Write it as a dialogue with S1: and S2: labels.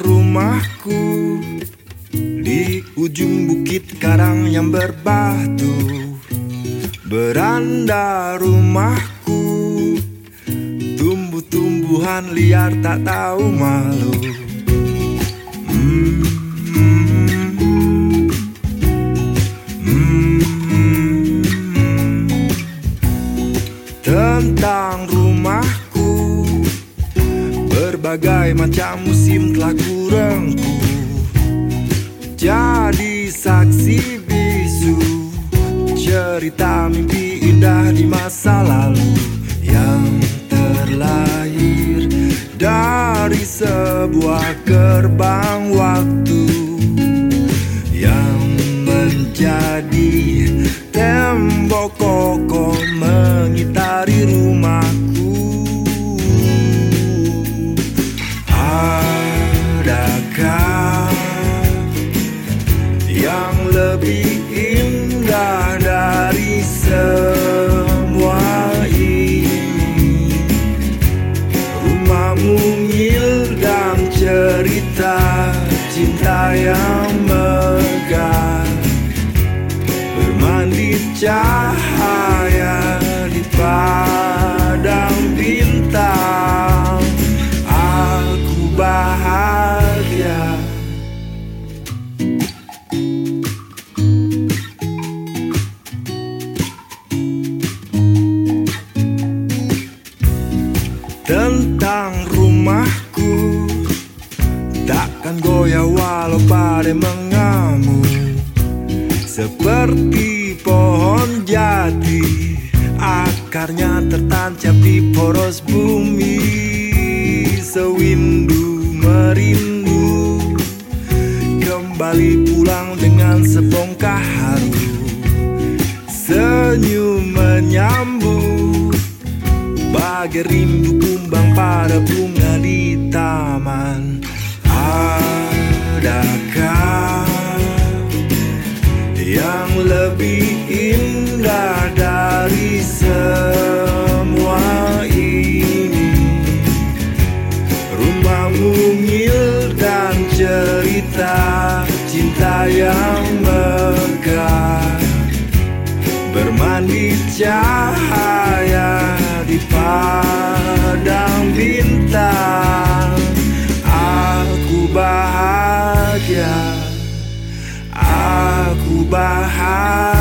S1: rumahku. Di ujung bukit karang yang berbatu Beranda rumahku. Tumbuh-tumbuhan liar tak tahu malu. Hmm, Berbagai macam musim telah kurengku Jadi saksi bisu Cerita mimpi indah di masa lalu Yang terlahir dari sebuah gerbang waktu Yang menjadi tembok lebih indah dari semua ini. Rumah mungil dan cerita cinta yang megah. Bermandi cahaya mengamuk. Seperti pohon jati Akarnya tertancap di poros bumi. Sewindu merindu. Kembali pulang dengan sebongkah haru. Senyum menyambut. Bagai rindu kumbang pada bunga di taman cerita cinta yang megah. Bermandi cahaya di padang bintang. Aku bahagia Aku bahagia